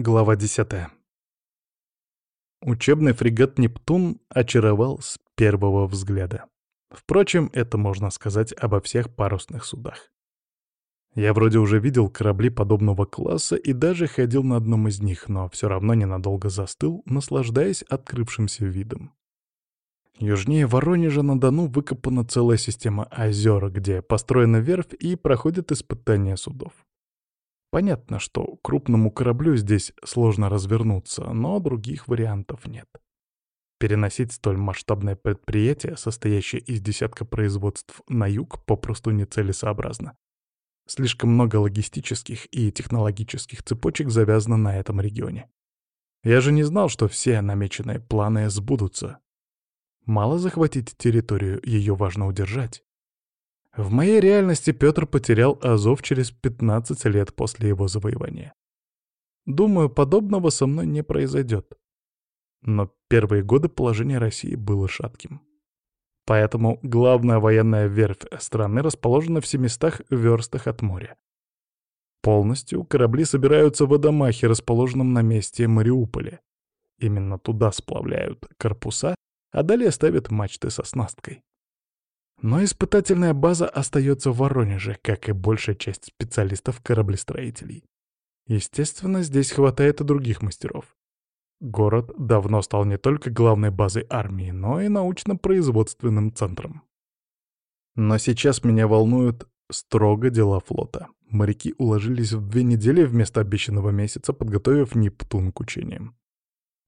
Глава 10. Учебный фрегат «Нептун» очаровал с первого взгляда. Впрочем, это можно сказать обо всех парусных судах. Я вроде уже видел корабли подобного класса и даже ходил на одном из них, но все равно ненадолго застыл, наслаждаясь открывшимся видом. Южнее Воронежа на Дону выкопана целая система озер, где построена верфь и проходят испытания судов. Понятно, что крупному кораблю здесь сложно развернуться, но других вариантов нет. Переносить столь масштабное предприятие, состоящее из десятка производств на юг, попросту нецелесообразно. Слишком много логистических и технологических цепочек завязано на этом регионе. Я же не знал, что все намеченные планы сбудутся. Мало захватить территорию, ее важно удержать. В моей реальности Петр потерял Азов через 15 лет после его завоевания. Думаю, подобного со мной не произойдет. Но первые годы положение России было шатким. Поэтому главная военная верфь страны расположена в 700 верстах от моря. Полностью корабли собираются в Адамахе, расположенном на месте Мариуполя. Именно туда сплавляют корпуса, а далее ставят мачты со снасткой. Но испытательная база остается в Воронеже, как и большая часть специалистов-кораблестроителей. Естественно, здесь хватает и других мастеров. Город давно стал не только главной базой армии, но и научно-производственным центром. Но сейчас меня волнуют строго дела флота. Моряки уложились в две недели вместо обещанного месяца, подготовив Нептун к учениям.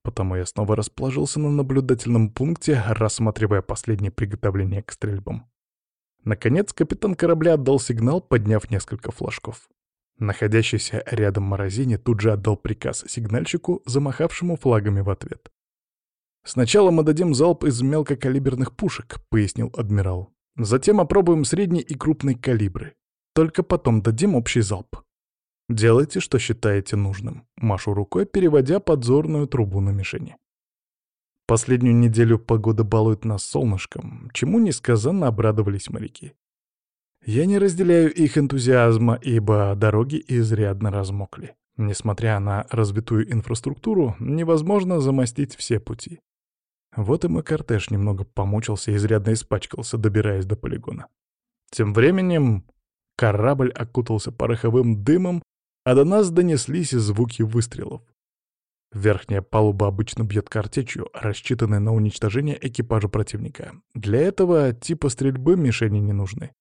Потому я снова расположился на наблюдательном пункте, рассматривая последние приготовления к стрельбам. Наконец капитан корабля отдал сигнал, подняв несколько флажков. Находящийся рядом Морозини тут же отдал приказ сигнальщику, замахавшему флагами в ответ. «Сначала мы дадим залп из мелкокалиберных пушек», — пояснил адмирал. «Затем опробуем средний и крупный калибры. Только потом дадим общий залп». Делайте, что считаете нужным. Машу рукой, переводя подзорную трубу на мишени. Последнюю неделю погода балует нас солнышком, чему несказанно обрадовались моряки. Я не разделяю их энтузиазма, ибо дороги изрядно размокли. Несмотря на развитую инфраструктуру, невозможно замостить все пути. Вот и мой кортеж немного помучился и изрядно испачкался, добираясь до полигона. Тем временем корабль окутался пороховым дымом, а до нас донеслись звуки выстрелов. Верхняя палуба обычно бьет картечью, рассчитанной на уничтожение экипажа противника. Для этого типа стрельбы мишени не нужны.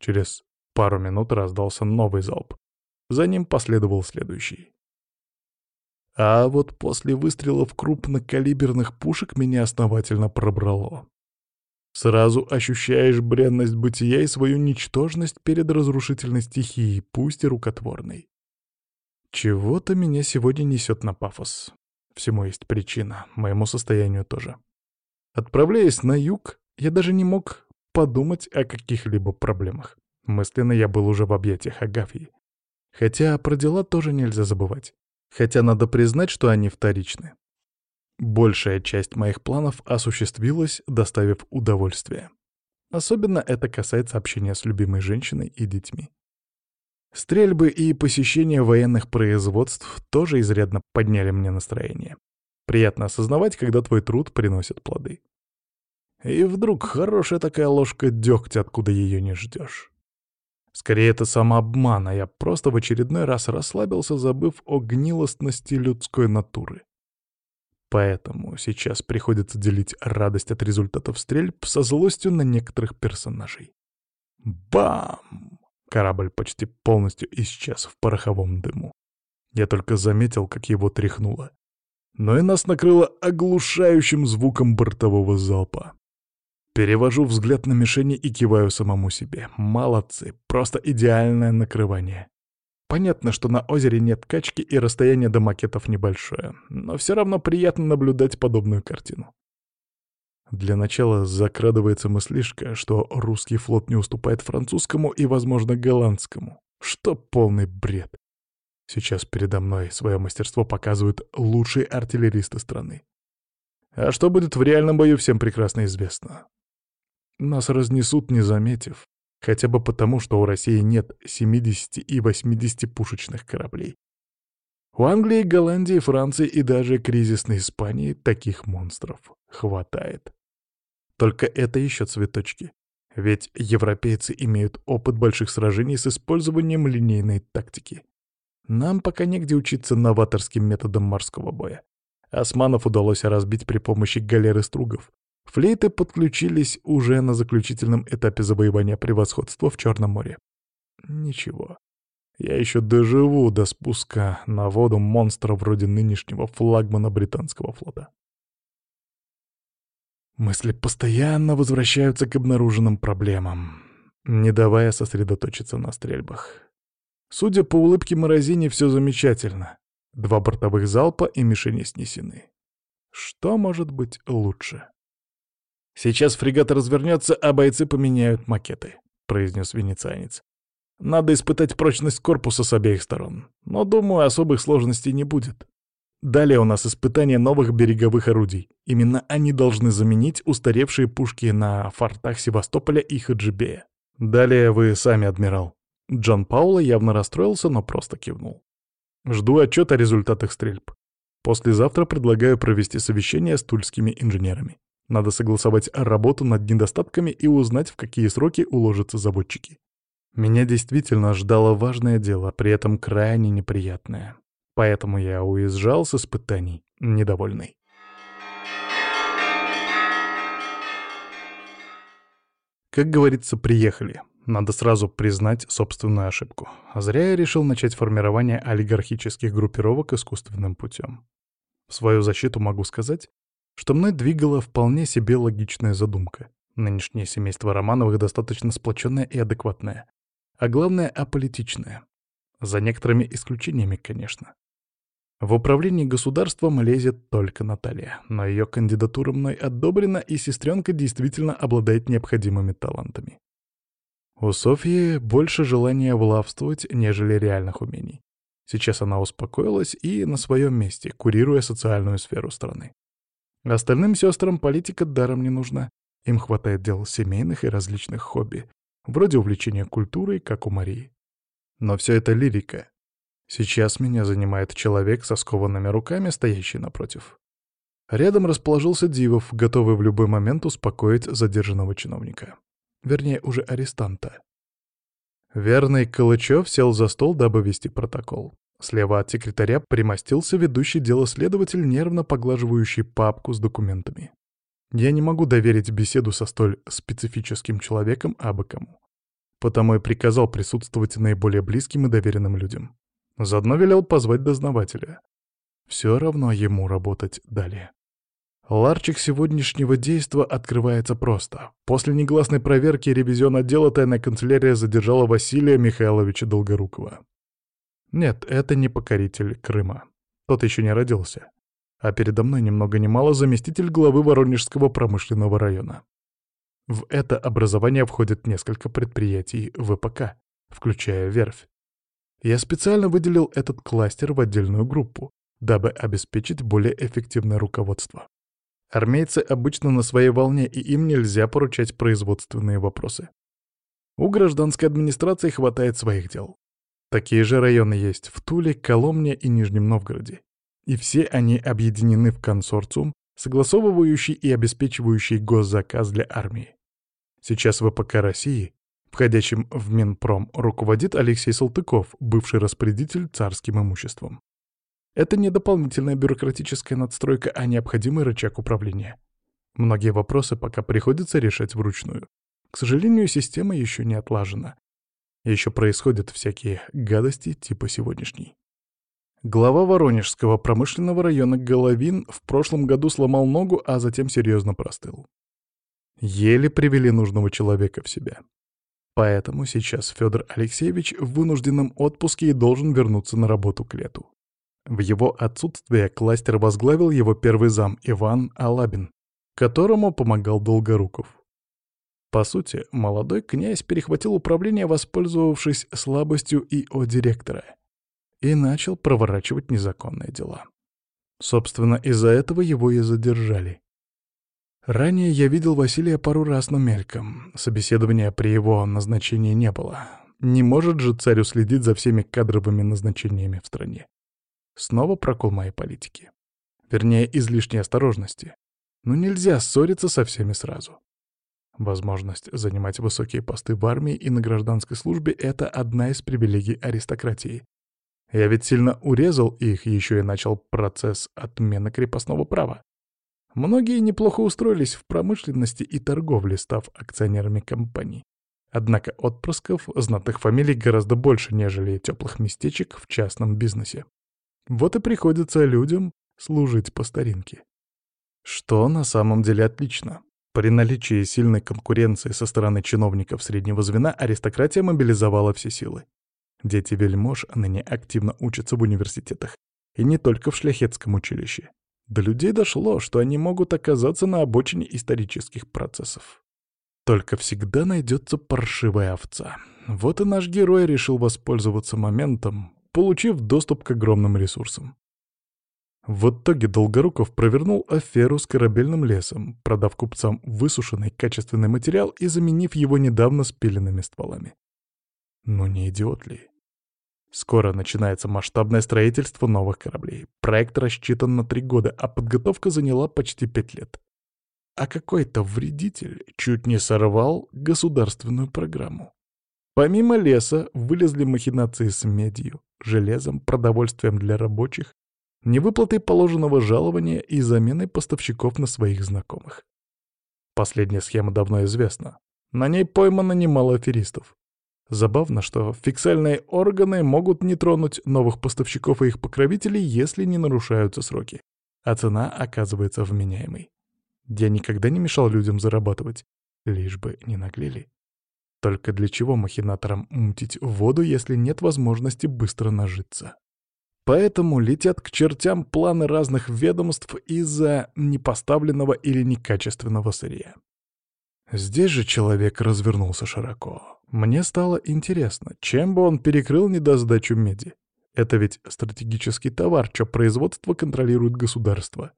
Через пару минут раздался новый залп. За ним последовал следующий. А вот после выстрелов крупнокалиберных пушек меня основательно пробрало. Сразу ощущаешь бренность бытия и свою ничтожность перед разрушительной стихией, пусть и рукотворной. Чего-то меня сегодня несет на пафос. Всему есть причина, моему состоянию тоже. Отправляясь на юг, я даже не мог подумать о каких-либо проблемах. Мысленно я был уже в объятиях Агафьи. Хотя про дела тоже нельзя забывать. Хотя надо признать, что они вторичны. Большая часть моих планов осуществилась, доставив удовольствие. Особенно это касается общения с любимой женщиной и детьми. Стрельбы и посещение военных производств тоже изрядно подняли мне настроение. Приятно осознавать, когда твой труд приносит плоды. И вдруг хорошая такая ложка дегтя, откуда ее не ждешь. Скорее, это самообман, а я просто в очередной раз расслабился, забыв о гнилостности людской натуры. Поэтому сейчас приходится делить радость от результатов стрельб со злостью на некоторых персонажей. Бам! Корабль почти полностью исчез в пороховом дыму. Я только заметил, как его тряхнуло. Но и нас накрыло оглушающим звуком бортового залпа. Перевожу взгляд на мишени и киваю самому себе. Молодцы, просто идеальное накрывание. Понятно, что на озере нет качки и расстояние до макетов небольшое, но все равно приятно наблюдать подобную картину. Для начала закрадывается мыслишка, что русский флот не уступает французскому и, возможно, голландскому. Что полный бред. Сейчас передо мной свое мастерство показывают лучшие артиллеристы страны. А что будет в реальном бою, всем прекрасно известно. Нас разнесут, не заметив. Хотя бы потому, что у России нет 70 и 80 пушечных кораблей. У Англии, Голландии, Франции и даже кризисной Испании таких монстров хватает. Только это еще цветочки. Ведь европейцы имеют опыт больших сражений с использованием линейной тактики. Нам пока негде учиться новаторским методам морского боя. Османов удалось разбить при помощи галеры стругов. Флейты подключились уже на заключительном этапе завоевания превосходства в Черном море. Ничего. Я еще доживу до спуска на воду монстра вроде нынешнего флагмана британского флота. Мысли постоянно возвращаются к обнаруженным проблемам, не давая сосредоточиться на стрельбах. Судя по улыбке Морозини, все замечательно. Два бортовых залпа и мишени снесены. Что может быть лучше? «Сейчас фрегат развернется, а бойцы поменяют макеты», — произнес венецианец. «Надо испытать прочность корпуса с обеих сторон, но, думаю, особых сложностей не будет. Далее у нас испытание новых береговых орудий. Именно они должны заменить устаревшие пушки на фортах Севастополя и Хаджибея. Далее вы сами, адмирал. Джон Паула явно расстроился, но просто кивнул. Жду отчет о результатах стрельб. Послезавтра предлагаю провести совещание с тульскими инженерами. Надо согласовать работу над недостатками и узнать, в какие сроки уложатся заводчики. Меня действительно ждало важное дело, при этом крайне неприятное. Поэтому я уезжал с испытаний, недовольный. Как говорится, приехали. Надо сразу признать собственную ошибку. А зря я решил начать формирование олигархических группировок искусственным путем. В свою защиту могу сказать, что мной двигала вполне себе логичная задумка. Нынешнее семейство Романовых достаточно сплоченное и адекватное. А главное, аполитичное. За некоторыми исключениями, конечно. В управлении государством лезет только Наталья, но ее кандидатура мной одобрена, и сестренка действительно обладает необходимыми талантами. У Софьи больше желания влавствовать, нежели реальных умений. Сейчас она успокоилась и на своем месте, курируя социальную сферу страны. Остальным сестрам политика даром не нужна. Им хватает дел семейных и различных хобби, вроде увлечения культурой, как у Марии. Но все это лирика, Сейчас меня занимает человек со скованными руками, стоящий напротив. Рядом расположился Дивов, готовый в любой момент успокоить задержанного чиновника. Вернее, уже арестанта. Верный Калычев сел за стол, дабы вести протокол. Слева от секретаря примостился ведущий дело следователь, нервно поглаживающий папку с документами. Я не могу доверить беседу со столь специфическим человеком абы кому. Потому и приказал присутствовать наиболее близким и доверенным людям. Заодно велел позвать дознавателя. Все равно ему работать далее. Ларчик сегодняшнего действа открывается просто. После негласной проверки ревизион отдела тайная канцелярия задержала Василия Михайловича Долгорукова. Нет, это не покоритель Крыма. Тот еще не родился. А передо мной ни много мало заместитель главы Воронежского промышленного района. В это образование входит несколько предприятий ВПК, включая верфь. Я специально выделил этот кластер в отдельную группу, дабы обеспечить более эффективное руководство. Армейцы обычно на своей волне, и им нельзя поручать производственные вопросы. У гражданской администрации хватает своих дел. Такие же районы есть в Туле, Коломне и Нижнем Новгороде. И все они объединены в консорциум, согласовывающий и обеспечивающий госзаказ для армии. Сейчас ВПК России Входящим в Минпром руководит Алексей Салтыков, бывший распорядитель царским имуществом. Это не дополнительная бюрократическая надстройка, а необходимый рычаг управления. Многие вопросы пока приходится решать вручную. К сожалению, система еще не отлажена. Еще происходят всякие гадости типа сегодняшней. Глава Воронежского промышленного района Головин в прошлом году сломал ногу, а затем серьезно простыл. Еле привели нужного человека в себя. Поэтому сейчас Федор Алексеевич в вынужденном отпуске и должен вернуться на работу к лету. В его отсутствие кластер возглавил его первый зам Иван Алабин, которому помогал Долгоруков. По сути, молодой князь перехватил управление, воспользовавшись слабостью ИО директора, и начал проворачивать незаконные дела. Собственно, из-за этого его и задержали. Ранее я видел Василия пару раз, но мельком. Собеседования при его назначении не было. Не может же царь уследить за всеми кадровыми назначениями в стране. Снова прокол моей политики. Вернее, излишней осторожности. Но нельзя ссориться со всеми сразу. Возможность занимать высокие посты в армии и на гражданской службе — это одна из привилегий аристократии. Я ведь сильно урезал их, еще и начал процесс отмены крепостного права. Многие неплохо устроились в промышленности и торговле, став акционерами компаний. Однако отпрысков знатных фамилий гораздо больше, нежели теплых местечек в частном бизнесе. Вот и приходится людям служить по старинке. Что на самом деле отлично. При наличии сильной конкуренции со стороны чиновников среднего звена аристократия мобилизовала все силы. Дети вельмож ныне активно учатся в университетах, и не только в шляхетском училище. До людей дошло, что они могут оказаться на обочине исторических процессов. Только всегда найдется паршивая овца. Вот и наш герой решил воспользоваться моментом, получив доступ к огромным ресурсам. В итоге Долгоруков провернул аферу с корабельным лесом, продав купцам высушенный качественный материал и заменив его недавно спиленными стволами. Ну не идиот ли? Скоро начинается масштабное строительство новых кораблей. Проект рассчитан на три года, а подготовка заняла почти пять лет. А какой-то вредитель чуть не сорвал государственную программу. Помимо леса вылезли махинации с медью, железом, продовольствием для рабочих, невыплатой положенного жалования и заменой поставщиков на своих знакомых. Последняя схема давно известна. На ней поймано немало аферистов. Забавно, что фиксальные органы могут не тронуть новых поставщиков и их покровителей, если не нарушаются сроки, а цена оказывается вменяемой. Я никогда не мешал людям зарабатывать, лишь бы не наглели. Только для чего махинаторам мутить воду, если нет возможности быстро нажиться? Поэтому летят к чертям планы разных ведомств из-за непоставленного или некачественного сырья. Здесь же человек развернулся широко. Мне стало интересно, чем бы он перекрыл недосдачу меди. Это ведь стратегический товар, чье производство контролирует государство.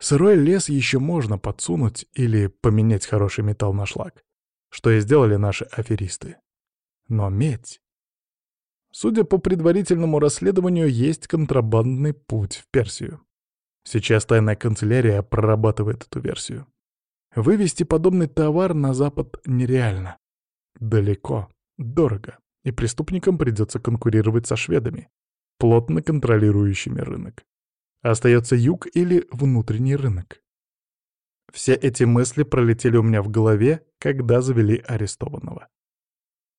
Сырой лес еще можно подсунуть или поменять хороший металл на шлак, что и сделали наши аферисты. Но медь... Судя по предварительному расследованию, есть контрабандный путь в Персию. Сейчас тайная канцелярия прорабатывает эту версию. Вывести подобный товар на Запад нереально. Далеко, дорого, и преступникам придется конкурировать со шведами, плотно контролирующими рынок. Остается юг или внутренний рынок. Все эти мысли пролетели у меня в голове, когда завели арестованного.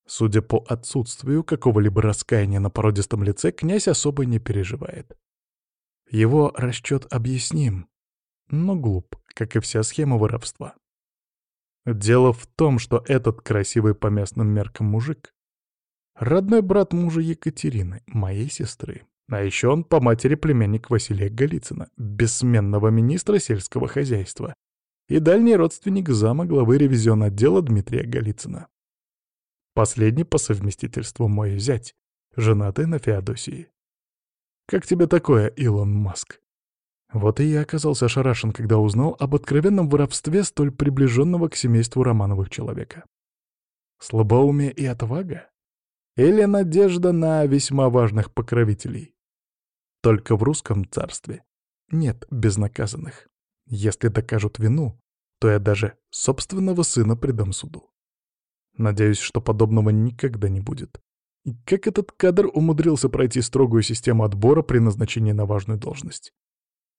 Судя по отсутствию какого-либо раскаяния на породистом лице, князь особо не переживает. Его расчет объясним, но глуп, как и вся схема воровства. Дело в том, что этот красивый по местным меркам мужик — родной брат мужа Екатерины, моей сестры. А еще он по матери племянник Василия Голицына, бессменного министра сельского хозяйства, и дальний родственник зама главы ревизион отдела Дмитрия Голицына. Последний по совместительству мой зять, женатый на Феодосии. Как тебе такое, Илон Маск? Вот и я оказался ошарашен, когда узнал об откровенном воровстве столь приближенного к семейству Романовых человека. Слабоумие и отвага? Или надежда на весьма важных покровителей? Только в русском царстве нет безнаказанных. Если докажут вину, то я даже собственного сына предам суду. Надеюсь, что подобного никогда не будет. И как этот кадр умудрился пройти строгую систему отбора при назначении на важную должность?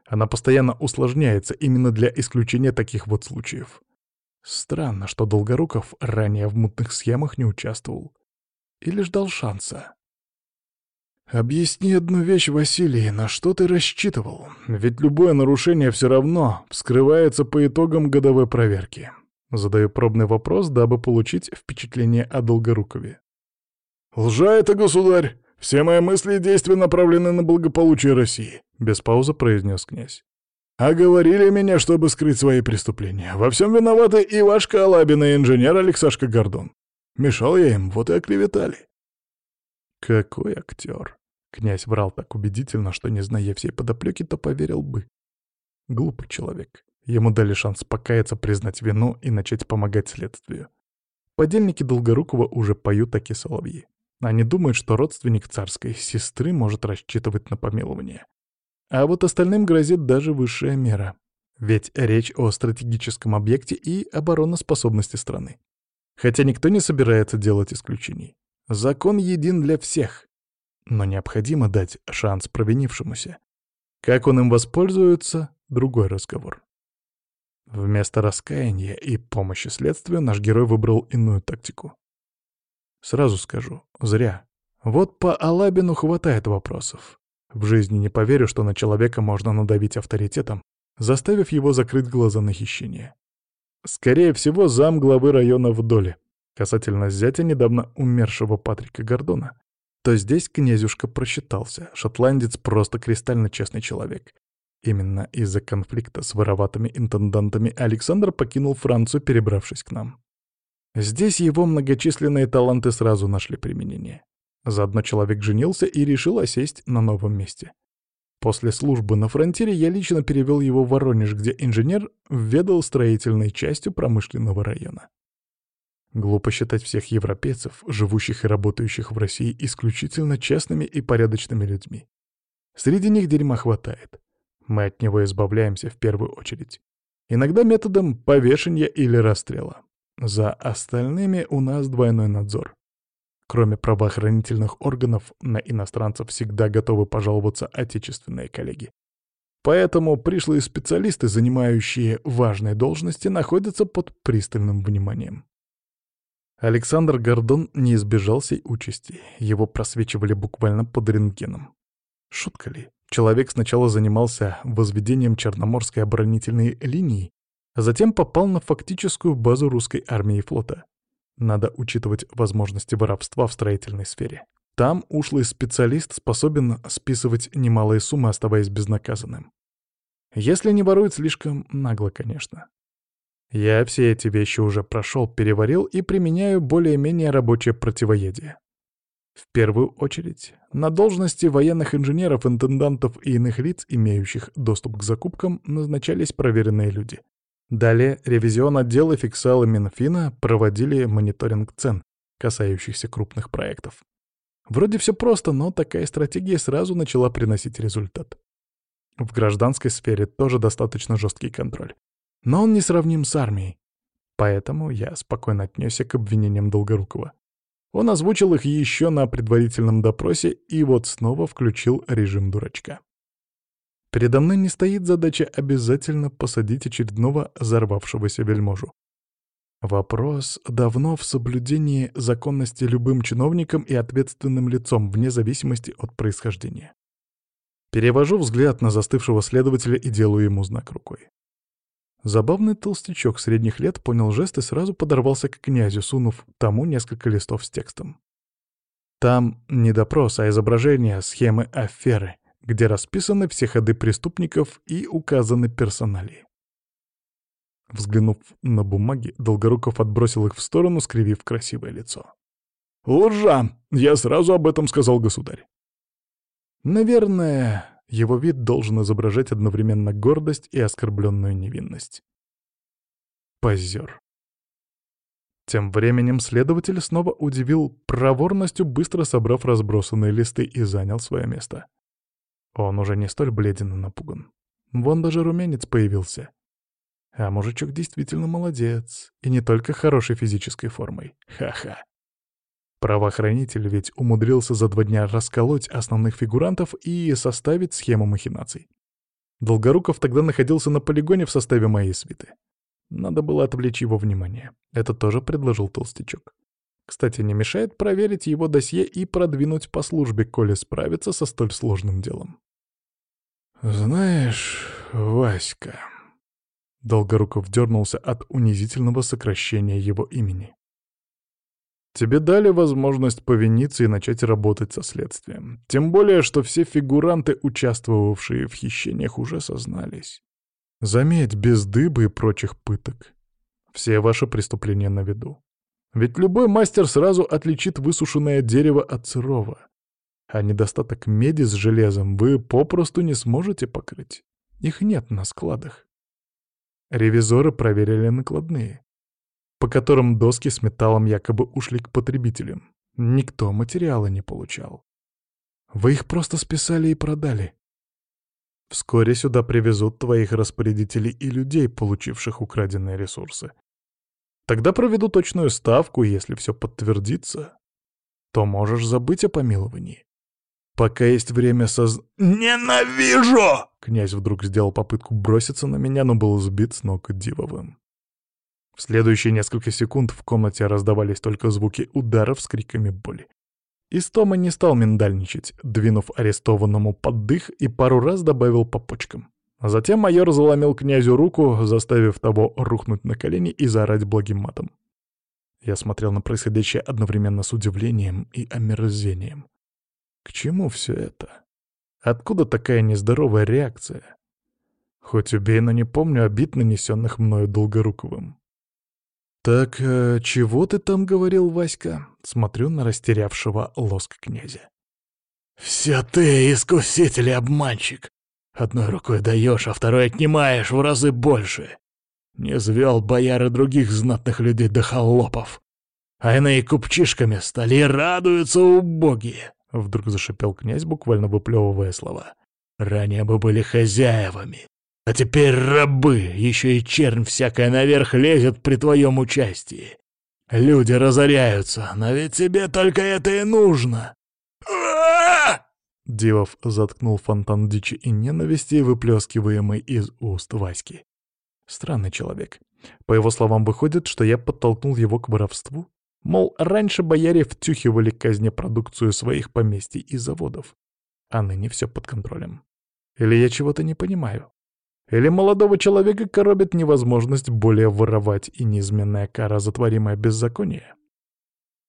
Она постоянно усложняется именно для исключения таких вот случаев. Странно, что Долгоруков ранее в мутных схемах не участвовал. Или ждал шанса. «Объясни одну вещь, Василий, на что ты рассчитывал? Ведь любое нарушение все равно вскрывается по итогам годовой проверки. Задаю пробный вопрос, дабы получить впечатление о Долгорукове. «Лжа это, государь! Все мои мысли и действия направлены на благополучие России», — без паузы произнес князь. «А говорили меня, чтобы скрыть свои преступления. Во всем виноваты и ваш Калабин, и инженер Алексашка Гордон. Мешал я им, вот и оклеветали». «Какой актер!» Князь врал так убедительно, что, не зная всей подоплеки, то поверил бы. Глупый человек. Ему дали шанс покаяться, признать вину и начать помогать следствию. Подельники Долгорукова уже поют такие соловьи. Они думают, что родственник царской сестры может рассчитывать на помилование. А вот остальным грозит даже высшая мера. Ведь речь о стратегическом объекте и обороноспособности страны. Хотя никто не собирается делать исключений. Закон един для всех. Но необходимо дать шанс провинившемуся. Как он им воспользуется — другой разговор. Вместо раскаяния и помощи следствию наш герой выбрал иную тактику. Сразу скажу, зря. Вот по Алабину хватает вопросов. В жизни не поверю, что на человека можно надавить авторитетом, заставив его закрыть глаза на хищение. Скорее всего, зам главы района в доле. Касательно зятя недавно умершего Патрика Гордона, то здесь князюшка просчитался. Шотландец просто кристально честный человек. Именно из-за конфликта с вороватыми интендантами Александр покинул Францию, перебравшись к нам. Здесь его многочисленные таланты сразу нашли применение. Заодно человек женился и решил осесть на новом месте. После службы на фронтире я лично перевел его в Воронеж, где инженер ведал строительной частью промышленного района. Глупо считать всех европейцев, живущих и работающих в России, исключительно честными и порядочными людьми. Среди них дерьма хватает. Мы от него избавляемся в первую очередь. Иногда методом повешения или расстрела. За остальными у нас двойной надзор. Кроме правоохранительных органов, на иностранцев всегда готовы пожаловаться отечественные коллеги. Поэтому пришлые специалисты, занимающие важные должности, находятся под пристальным вниманием. Александр Гордон не избежал сей участи, его просвечивали буквально под рентгеном. Шутка ли? Человек сначала занимался возведением Черноморской оборонительной линии, затем попал на фактическую базу русской армии и флота. Надо учитывать возможности воровства в строительной сфере. Там ушлый специалист способен списывать немалые суммы, оставаясь безнаказанным. Если не ворует слишком нагло, конечно. Я все эти вещи уже прошел, переварил и применяю более-менее рабочее противоядие. В первую очередь, на должности военных инженеров, интендантов и иных лиц, имеющих доступ к закупкам, назначались проверенные люди. Далее ревизион отдела фиксала Минфина проводили мониторинг цен, касающихся крупных проектов. Вроде все просто, но такая стратегия сразу начала приносить результат. В гражданской сфере тоже достаточно жесткий контроль. Но он не сравним с армией. Поэтому я спокойно отнесся к обвинениям Долгорукова. Он озвучил их еще на предварительном допросе и вот снова включил режим дурачка. Передо мной не стоит задача обязательно посадить очередного взорвавшегося вельможу. Вопрос давно в соблюдении законности любым чиновником и ответственным лицом, вне зависимости от происхождения. Перевожу взгляд на застывшего следователя и делаю ему знак рукой. Забавный толстячок средних лет понял жест и сразу подорвался к князю, сунув тому несколько листов с текстом. Там не допрос, а изображение схемы аферы, где расписаны все ходы преступников и указаны персоналии. Взглянув на бумаги, Долгоруков отбросил их в сторону, скривив красивое лицо. «Лжа! Я сразу об этом сказал государь!» Наверное, его вид должен изображать одновременно гордость и оскорбленную невинность. Позер. Тем временем следователь снова удивил проворностью, быстро собрав разбросанные листы и занял свое место. Он уже не столь бледен и напуган. Вон даже румянец появился. А мужичок действительно молодец, и не только хорошей физической формой. Ха-ха. Правоохранитель ведь умудрился за два дня расколоть основных фигурантов и составить схему махинаций. Долгоруков тогда находился на полигоне в составе моей свиты. Надо было отвлечь его внимание. Это тоже предложил толстячок. Кстати, не мешает проверить его досье и продвинуть по службе, коли справиться со столь сложным делом. «Знаешь, Васька...» Долгоруков дернулся от унизительного сокращения его имени. Тебе дали возможность повиниться и начать работать со следствием. Тем более, что все фигуранты, участвовавшие в хищениях, уже сознались. Заметь, без дыбы и прочих пыток. Все ваши преступления на виду. Ведь любой мастер сразу отличит высушенное дерево от сырого. А недостаток меди с железом вы попросту не сможете покрыть. Их нет на складах. Ревизоры проверили накладные по которым доски с металлом якобы ушли к потребителям. Никто материала не получал. Вы их просто списали и продали. Вскоре сюда привезут твоих распорядителей и людей, получивших украденные ресурсы. Тогда проведу точную ставку, если все подтвердится, то можешь забыть о помиловании. Пока есть время соз... «Ненавижу!» Князь вдруг сделал попытку броситься на меня, но был сбит с ног Дивовым. В следующие несколько секунд в комнате раздавались только звуки ударов с криками боли. Истома не стал миндальничать, двинув арестованному под дых и пару раз добавил по почкам. Затем майор заломил князю руку, заставив того рухнуть на колени и заорать благим матом. Я смотрел на происходящее одновременно с удивлением и омерзением. К чему все это? Откуда такая нездоровая реакция? Хоть убей, но не помню обид, нанесенных мною Долгоруковым. «Так э, чего ты там говорил, Васька?» Смотрю на растерявшего лоск князя. «Все ты, искуситель и обманщик. Одной рукой даешь, а второй отнимаешь в разы больше. Не звел бояры других знатных людей до холопов. А иные купчишками стали радуются убогие. Вдруг зашипел князь, буквально выплевывая слова. Ранее бы были хозяевами, а теперь рабы, еще и чернь всякая наверх лезет при твоем участии. Люди разоряются, но ведь тебе только это и нужно. Дивов заткнул фонтан дичи и ненависти, выплескиваемый из уст Васьки. Странный человек. По его словам, выходит, что я подтолкнул его к воровству. Мол, раньше бояре втюхивали казне продукцию своих поместий и заводов. А ныне все под контролем. Или я чего-то не понимаю. Или молодого человека коробит невозможность более воровать и неизменная кара за творимое беззаконие.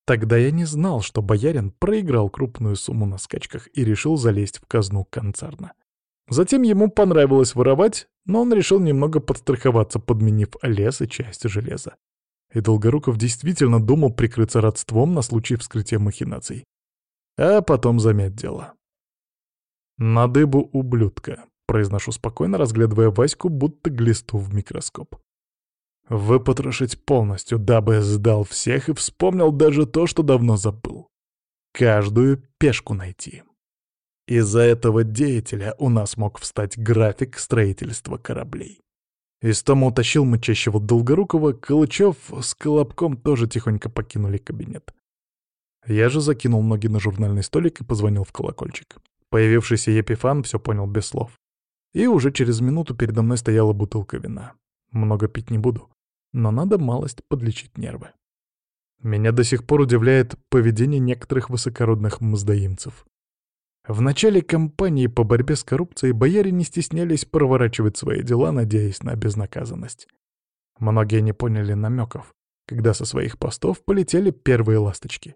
Тогда я не знал, что боярин проиграл крупную сумму на скачках и решил залезть в казну концерна. Затем ему понравилось воровать, но он решил немного подстраховаться, подменив лес и часть железа. И Долгоруков действительно думал прикрыться родством на случай вскрытия махинаций. А потом замять дело. «На дыбу ублюдка», — произношу спокойно, разглядывая Ваську, будто глисту в микроскоп. Выпотрошить полностью, дабы сдал всех и вспомнил даже то, что давно забыл. Каждую пешку найти. Из-за этого деятеля у нас мог встать график строительства кораблей. Истома утащил мычащего Долгорукова, Калычев с Колобком тоже тихонько покинули кабинет. Я же закинул ноги на журнальный столик и позвонил в колокольчик. Появившийся Епифан все понял без слов. И уже через минуту передо мной стояла бутылка вина. Много пить не буду но надо малость подлечить нервы. Меня до сих пор удивляет поведение некоторых высокородных мздоимцев. В начале кампании по борьбе с коррупцией бояре не стеснялись проворачивать свои дела, надеясь на безнаказанность. Многие не поняли намеков, когда со своих постов полетели первые ласточки.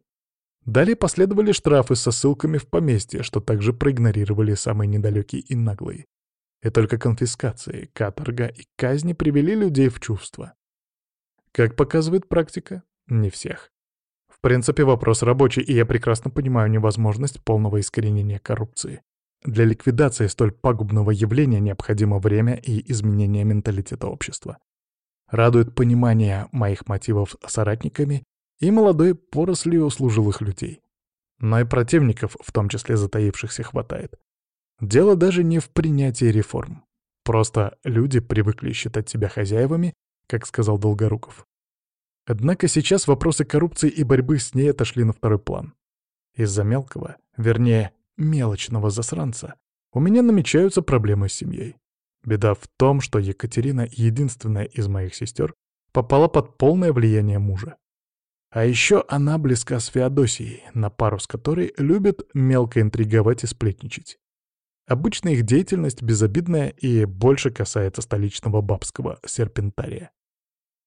Далее последовали штрафы со ссылками в поместье, что также проигнорировали самые недалекие и наглые. И только конфискации, каторга и казни привели людей в чувство. Как показывает практика, не всех. В принципе, вопрос рабочий, и я прекрасно понимаю невозможность полного искоренения коррупции. Для ликвидации столь пагубного явления необходимо время и изменение менталитета общества. Радует понимание моих мотивов соратниками и молодой порослью служилых людей. Но и противников, в том числе затаившихся, хватает. Дело даже не в принятии реформ. Просто люди привыкли считать себя хозяевами как сказал Долгоруков. Однако сейчас вопросы коррупции и борьбы с ней отошли на второй план. Из-за мелкого, вернее, мелочного засранца, у меня намечаются проблемы с семьей. Беда в том, что Екатерина, единственная из моих сестер, попала под полное влияние мужа. А еще она близка с Феодосией, на пару с которой любят мелко интриговать и сплетничать. Обычно их деятельность безобидная и больше касается столичного бабского серпентария.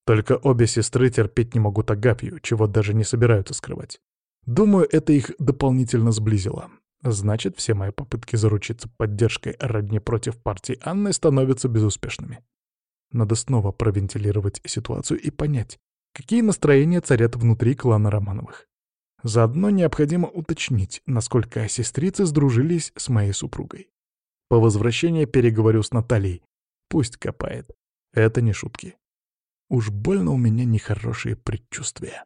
Только обе сестры терпеть не могут Агапью, чего даже не собираются скрывать. Думаю, это их дополнительно сблизило. Значит, все мои попытки заручиться поддержкой родни против партии Анны становятся безуспешными. Надо снова провентилировать ситуацию и понять, какие настроения царят внутри клана Романовых. Заодно необходимо уточнить, насколько сестрицы сдружились с моей супругой. По возвращении переговорю с Натальей. Пусть копает. Это не шутки. Уж больно у меня нехорошие предчувствия.